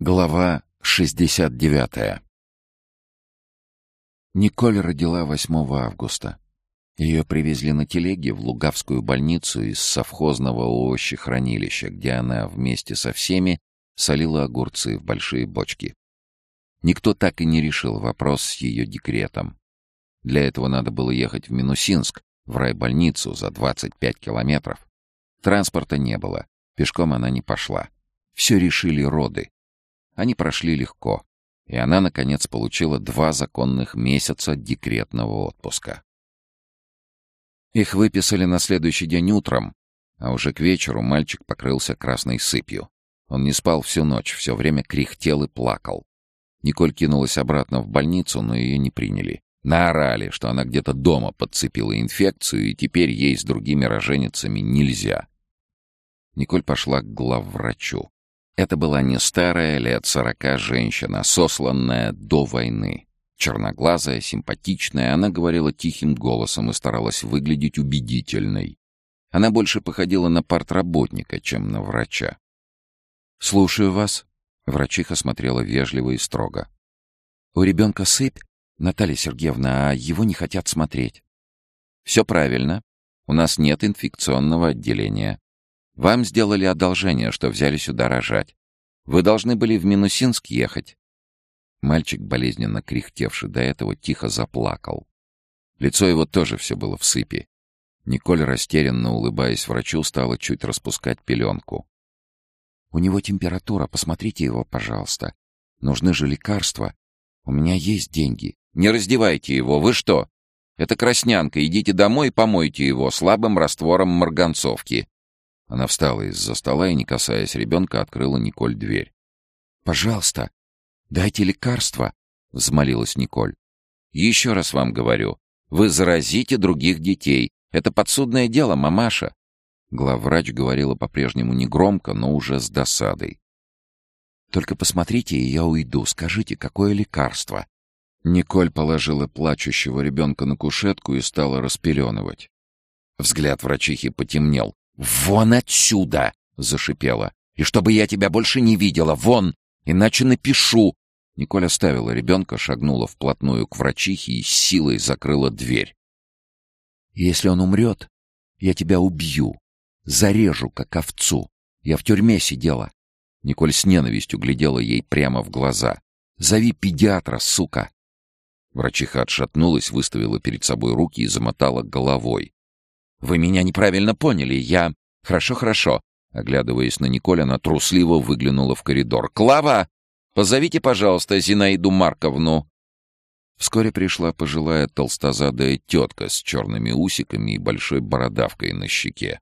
Глава 69 Николь родила 8 августа. Ее привезли на телеге в Лугавскую больницу из совхозного овощехранилища, где она вместе со всеми солила огурцы в большие бочки. Никто так и не решил вопрос с ее декретом. Для этого надо было ехать в Минусинск, в райбольницу за 25 километров. Транспорта не было, пешком она не пошла. Все решили роды. Они прошли легко, и она, наконец, получила два законных месяца декретного отпуска. Их выписали на следующий день утром, а уже к вечеру мальчик покрылся красной сыпью. Он не спал всю ночь, все время кряхтел и плакал. Николь кинулась обратно в больницу, но ее не приняли. Наорали, что она где-то дома подцепила инфекцию, и теперь ей с другими роженицами нельзя. Николь пошла к главврачу. Это была не старая, лет сорока женщина, сосланная до войны. Черноглазая, симпатичная, она говорила тихим голосом и старалась выглядеть убедительной. Она больше походила на партработника, чем на врача. «Слушаю вас», — врачиха смотрела вежливо и строго. «У ребенка сыпь, Наталья Сергеевна, а его не хотят смотреть». «Все правильно. У нас нет инфекционного отделения. Вам сделали одолжение, что взяли сюда рожать. Вы должны были в Минусинск ехать». Мальчик, болезненно кряхтевший до этого, тихо заплакал. Лицо его тоже все было в сыпи. Николь, растерянно улыбаясь врачу, стала чуть распускать пеленку. «У него температура, посмотрите его, пожалуйста. Нужны же лекарства. У меня есть деньги». «Не раздевайте его, вы что? Это краснянка, идите домой и помойте его слабым раствором марганцовки. Она встала из-за стола и, не касаясь ребенка, открыла Николь дверь. «Пожалуйста, дайте лекарство», — взмолилась Николь. «Еще раз вам говорю, вы заразите других детей. Это подсудное дело, мамаша». Главврач говорила по-прежнему негромко, но уже с досадой. «Только посмотрите, и я уйду. Скажите, какое лекарство?» Николь положила плачущего ребенка на кушетку и стала распеленывать. Взгляд врачихи потемнел. «Вон отсюда!» — зашипела. «И чтобы я тебя больше не видела! Вон! Иначе напишу!» Николь оставила ребенка, шагнула вплотную к врачихе и силой закрыла дверь. «Если он умрет, я тебя убью. Зарежу, как овцу. Я в тюрьме сидела». Николь с ненавистью глядела ей прямо в глаза. «Зови педиатра, сука!» Врачиха отшатнулась, выставила перед собой руки и замотала головой. «Вы меня неправильно поняли. Я...» «Хорошо, хорошо». Оглядываясь на Николь, она трусливо выглянула в коридор. «Клава! Позовите, пожалуйста, Зинаиду Марковну!» Вскоре пришла пожилая толстозадая тетка с черными усиками и большой бородавкой на щеке.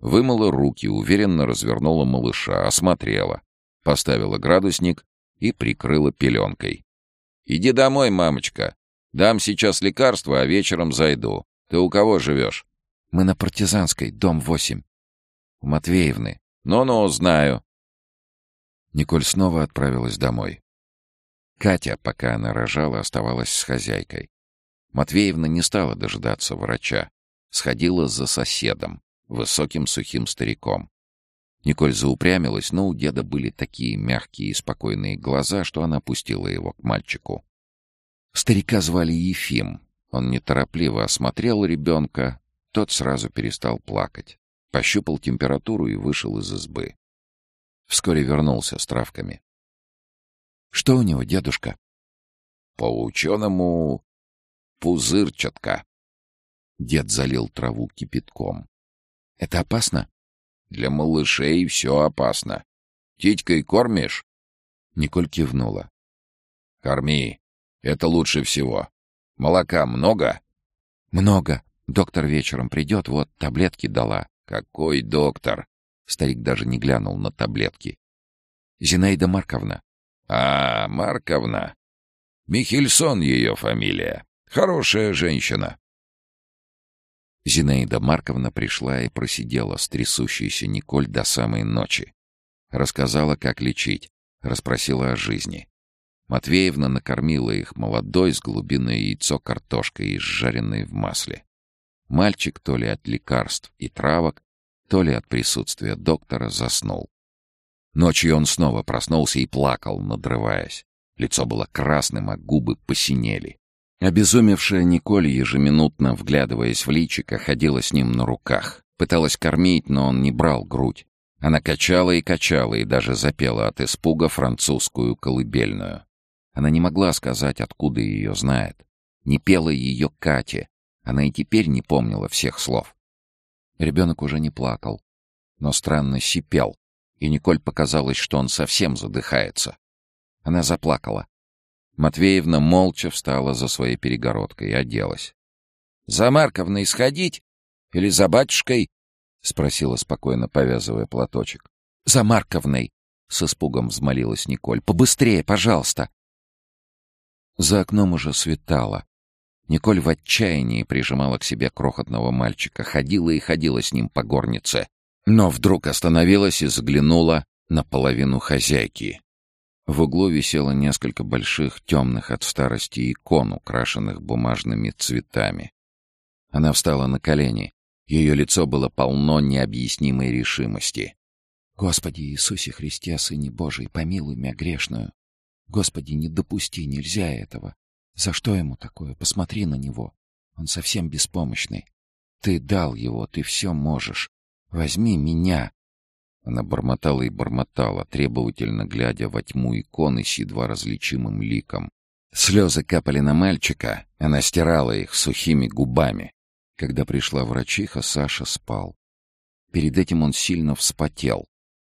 Вымыла руки, уверенно развернула малыша, осмотрела, поставила градусник и прикрыла пеленкой. «Иди домой, мамочка. Дам сейчас лекарство, а вечером зайду. Ты у кого живешь?» Мы на Партизанской, дом 8. У Матвеевны. Ну-ну, знаю. Николь снова отправилась домой. Катя, пока она рожала, оставалась с хозяйкой. Матвеевна не стала дожидаться врача. Сходила за соседом, высоким сухим стариком. Николь заупрямилась, но у деда были такие мягкие и спокойные глаза, что она пустила его к мальчику. Старика звали Ефим. Он неторопливо осмотрел ребенка, тот сразу перестал плакать, пощупал температуру и вышел из избы. Вскоре вернулся с травками. «Что у него, дедушка?» «По ученому пузырчатка». Дед залил траву кипятком. «Это опасно?» «Для малышей все опасно. Титькой кормишь?» Николь кивнула. «Корми. Это лучше всего. Молока много?» «Много. Доктор вечером придет, вот таблетки дала. Какой доктор? Старик даже не глянул на таблетки. Зинаида Марковна. А, Марковна. Михельсон ее фамилия. Хорошая женщина. Зинаида Марковна пришла и просидела с трясущейся Николь до самой ночи. Рассказала, как лечить, расспросила о жизни. Матвеевна накормила их молодой с глубиной яйцо картошкой, изжаренной в масле. Мальчик то ли от лекарств и травок, то ли от присутствия доктора заснул. Ночью он снова проснулся и плакал, надрываясь. Лицо было красным, а губы посинели. Обезумевшая Николь, ежеминутно вглядываясь в личико, ходила с ним на руках. Пыталась кормить, но он не брал грудь. Она качала и качала, и даже запела от испуга французскую колыбельную. Она не могла сказать, откуда ее знает. Не пела ее Кате. Она и теперь не помнила всех слов. Ребенок уже не плакал, но странно сипел, и Николь показалось, что он совсем задыхается. Она заплакала. Матвеевна молча встала за своей перегородкой и оделась. — За Марковной сходить? Или за батюшкой? — спросила спокойно, повязывая платочек. — За Марковной! — с испугом взмолилась Николь. — Побыстрее, пожалуйста! За окном уже светало. Николь в отчаянии прижимала к себе крохотного мальчика, ходила и ходила с ним по горнице. Но вдруг остановилась и заглянула на половину хозяйки. В углу висело несколько больших, темных от старости икон, украшенных бумажными цветами. Она встала на колени. Ее лицо было полно необъяснимой решимости. «Господи Иисусе Христе, Сыне Божий, помилуй меня грешную! Господи, не допусти, нельзя этого! За что ему такое? Посмотри на него. Он совсем беспомощный. Ты дал его, ты все можешь. Возьми меня. Она бормотала и бормотала, требовательно глядя во тьму иконы с едва различимым ликом. Слезы капали на мальчика, она стирала их сухими губами. Когда пришла врачиха, Саша спал. Перед этим он сильно вспотел.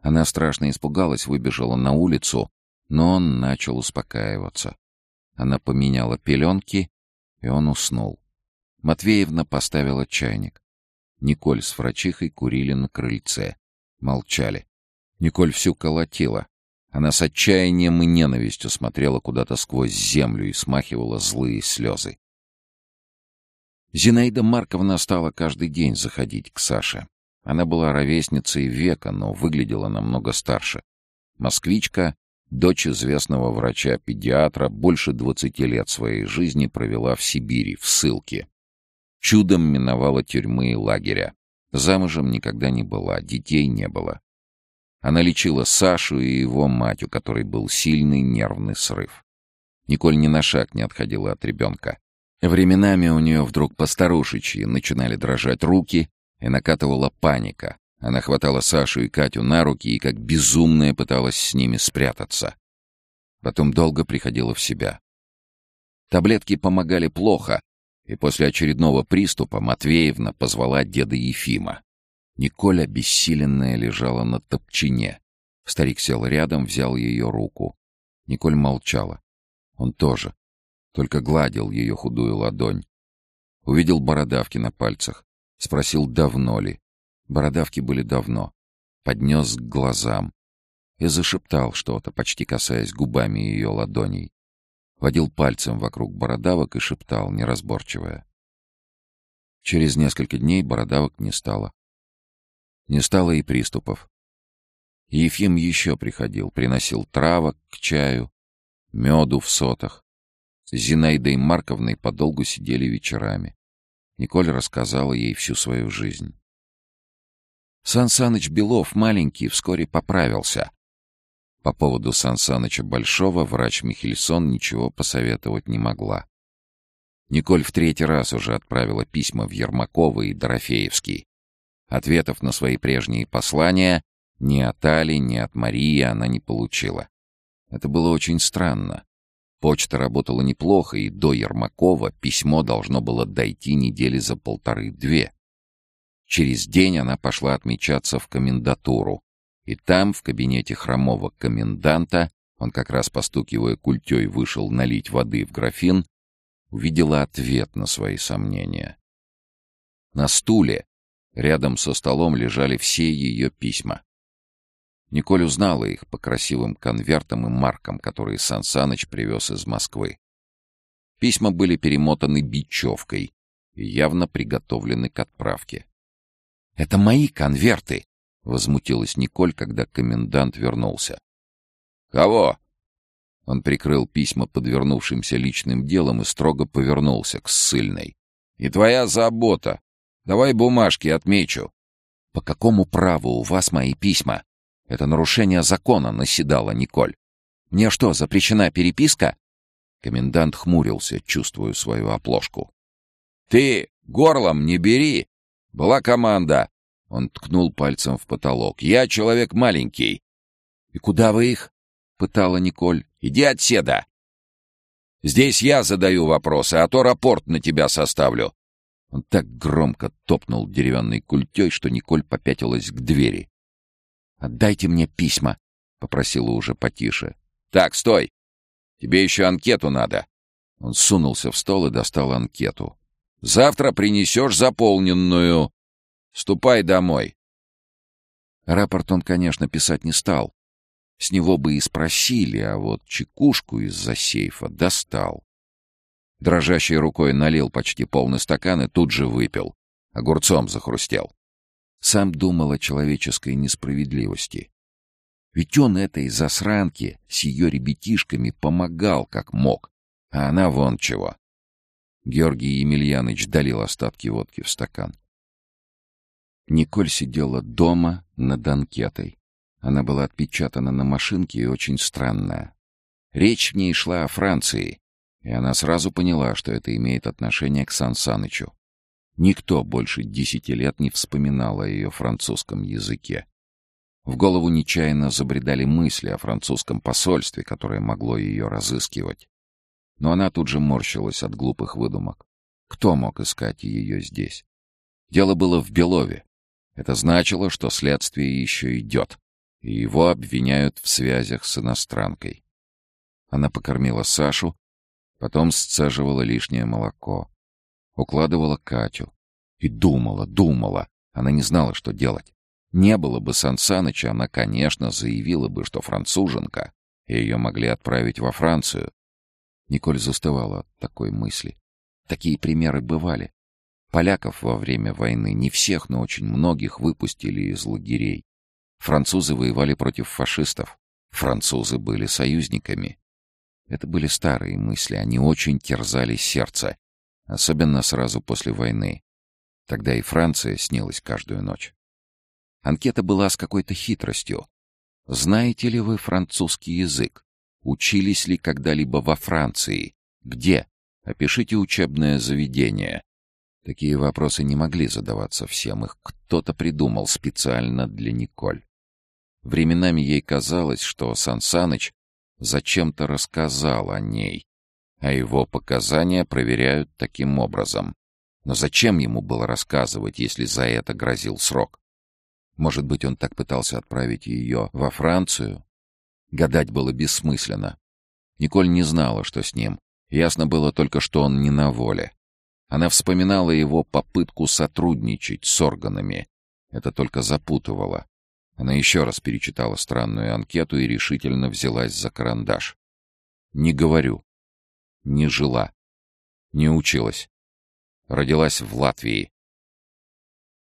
Она страшно испугалась, выбежала на улицу, но он начал успокаиваться. Она поменяла пеленки, и он уснул. Матвеевна поставила чайник. Николь с врачихой курили на крыльце. Молчали. Николь всю колотила. Она с отчаянием и ненавистью смотрела куда-то сквозь землю и смахивала злые слезы. Зинаида Марковна стала каждый день заходить к Саше. Она была ровесницей века, но выглядела намного старше. Москвичка, Дочь известного врача-педиатра больше двадцати лет своей жизни провела в Сибири, в ссылке. Чудом миновала тюрьмы и лагеря. Замужем никогда не была, детей не было. Она лечила Сашу и его мать, у которой был сильный нервный срыв. Николь ни на шаг не отходила от ребенка. Временами у нее вдруг постарушечьи начинали дрожать руки, и накатывала паника. Она хватала Сашу и Катю на руки и как безумная пыталась с ними спрятаться. Потом долго приходила в себя. Таблетки помогали плохо, и после очередного приступа Матвеевна позвала деда Ефима. Николя, бессиленная, лежала на топчине. Старик сел рядом, взял ее руку. Николь молчала. Он тоже. Только гладил ее худую ладонь. Увидел бородавки на пальцах. Спросил, давно ли. Бородавки были давно. Поднес к глазам. И зашептал что-то, почти касаясь губами ее ладоней. Водил пальцем вокруг бородавок и шептал, неразборчивая. Через несколько дней бородавок не стало. Не стало и приступов. Ефим еще приходил, приносил травок к чаю, меду в сотах. С Зинаидой Марковной подолгу сидели вечерами. Николь рассказала ей всю свою жизнь. Сан Саныч Белов, маленький, вскоре поправился. По поводу Сан Саныча Большого врач Михельсон ничего посоветовать не могла. Николь в третий раз уже отправила письма в Ермакова и Дорофеевский. Ответов на свои прежние послания ни от Али, ни от Марии она не получила. Это было очень странно. Почта работала неплохо, и до Ермакова письмо должно было дойти недели за полторы-две. Через день она пошла отмечаться в комендатуру. И там, в кабинете хромого коменданта, он как раз постукивая культей вышел налить воды в графин, увидела ответ на свои сомнения. На стуле, рядом со столом, лежали все ее письма. Николь узнала их по красивым конвертам и маркам, которые Сан Саныч привез из Москвы. Письма были перемотаны бечевкой и явно приготовлены к отправке. «Это мои конверты!» — возмутилась Николь, когда комендант вернулся. «Кого?» Он прикрыл письма подвернувшимся личным делом и строго повернулся к ссыльной. «И твоя забота. Давай бумажки отмечу». «По какому праву у вас мои письма?» Это нарушение закона, наседала Николь. Мне что, запрещена переписка? Комендант хмурился, чувствуя свою оплошку. «Ты горлом не бери! Была команда!» Он ткнул пальцем в потолок. «Я человек маленький!» «И куда вы их?» — пытала Николь. «Иди отседа!» «Здесь я задаю вопросы, а то рапорт на тебя составлю!» Он так громко топнул деревянной культей, что Николь попятилась к двери. «Отдайте мне письма!» — попросила уже потише. «Так, стой! Тебе еще анкету надо!» Он сунулся в стол и достал анкету. «Завтра принесешь заполненную. Ступай домой!» Рапорт он, конечно, писать не стал. С него бы и спросили, а вот чекушку из-за сейфа достал. Дрожащей рукой налил почти полный стакан и тут же выпил. Огурцом захрустел. Сам думал о человеческой несправедливости. Ведь он этой засранке с ее ребятишками помогал как мог, а она вон чего. Георгий Емельяныч долил остатки водки в стакан. Николь сидела дома над анкетой. Она была отпечатана на машинке и очень странная. Речь в ней шла о Франции, и она сразу поняла, что это имеет отношение к Сан Санычу. Никто больше десяти лет не вспоминал о ее французском языке. В голову нечаянно забредали мысли о французском посольстве, которое могло ее разыскивать. Но она тут же морщилась от глупых выдумок. Кто мог искать ее здесь? Дело было в Белове. Это значило, что следствие еще идет, и его обвиняют в связях с иностранкой. Она покормила Сашу, потом сцеживала лишнее молоко, укладывала Катю и думала, думала. Она не знала, что делать. Не было бы Сан Саныча, она, конечно, заявила бы, что француженка, и ее могли отправить во Францию. Николь застывала от такой мысли. Такие примеры бывали. Поляков во время войны не всех, но очень многих выпустили из лагерей. Французы воевали против фашистов. Французы были союзниками. Это были старые мысли, они очень терзали сердце, особенно сразу после войны. Тогда и Франция снилась каждую ночь. Анкета была с какой-то хитростью. Знаете ли вы французский язык? Учились ли когда-либо во Франции? Где? Опишите учебное заведение. Такие вопросы не могли задаваться всем, их кто-то придумал специально для Николь. Временами ей казалось, что Сан Саныч зачем-то рассказал о ней, а его показания проверяют таким образом. Но зачем ему было рассказывать, если за это грозил срок? Может быть, он так пытался отправить ее во Францию? Гадать было бессмысленно. Николь не знала, что с ним. Ясно было только, что он не на воле. Она вспоминала его попытку сотрудничать с органами. Это только запутывало. Она еще раз перечитала странную анкету и решительно взялась за карандаш. «Не говорю. Не жила. Не училась. Родилась в Латвии».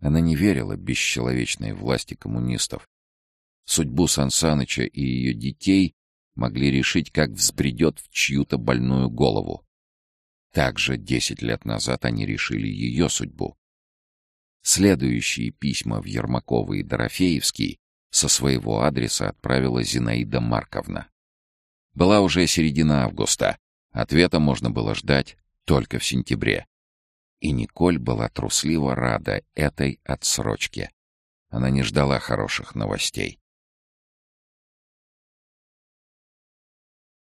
Она не верила бесчеловечной власти коммунистов. Судьбу Сансаныча и ее детей могли решить, как взбредет в чью-то больную голову. Также десять лет назад они решили ее судьбу. Следующие письма в Ермакова и Дорофеевский со своего адреса отправила Зинаида Марковна. Была уже середина августа. Ответа можно было ждать только в сентябре. И Николь была трусливо рада этой отсрочке. Она не ждала хороших новостей.